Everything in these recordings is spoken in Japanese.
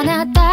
あなた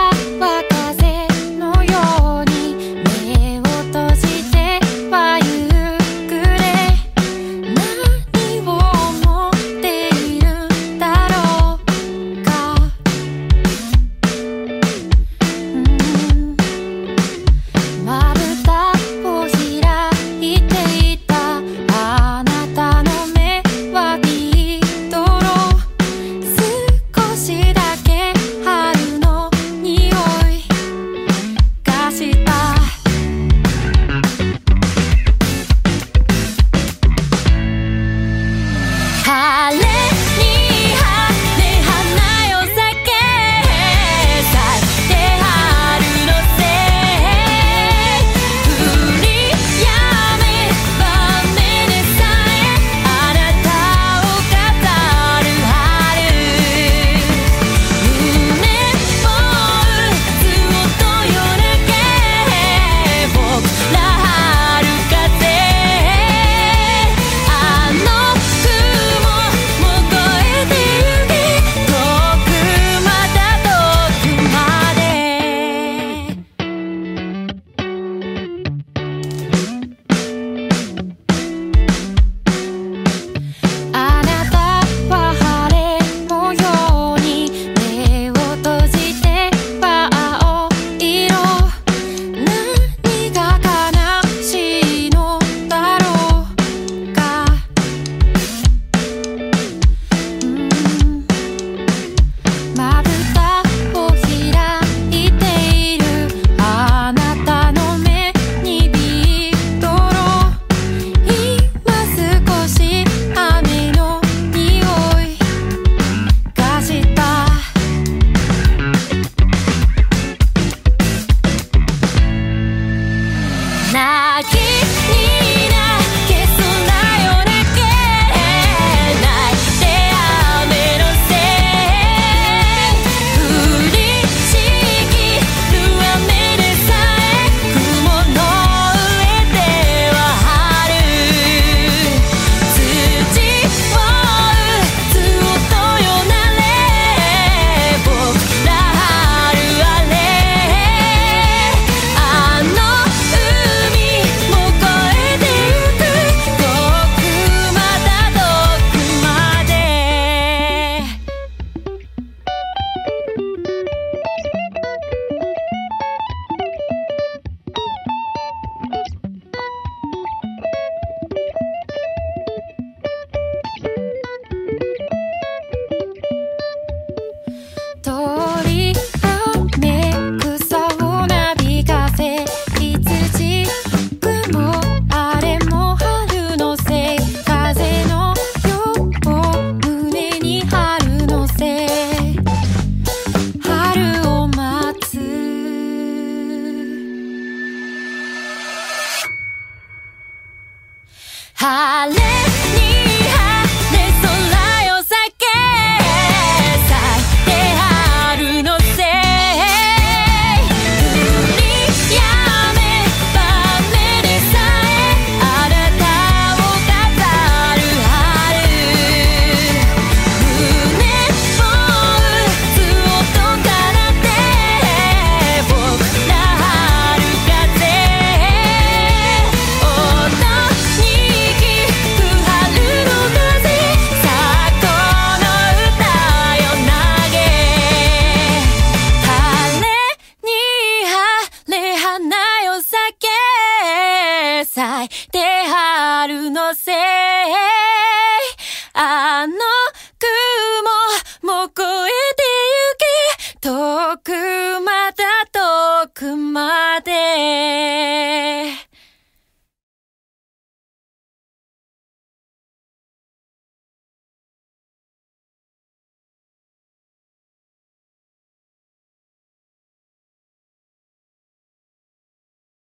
くまで。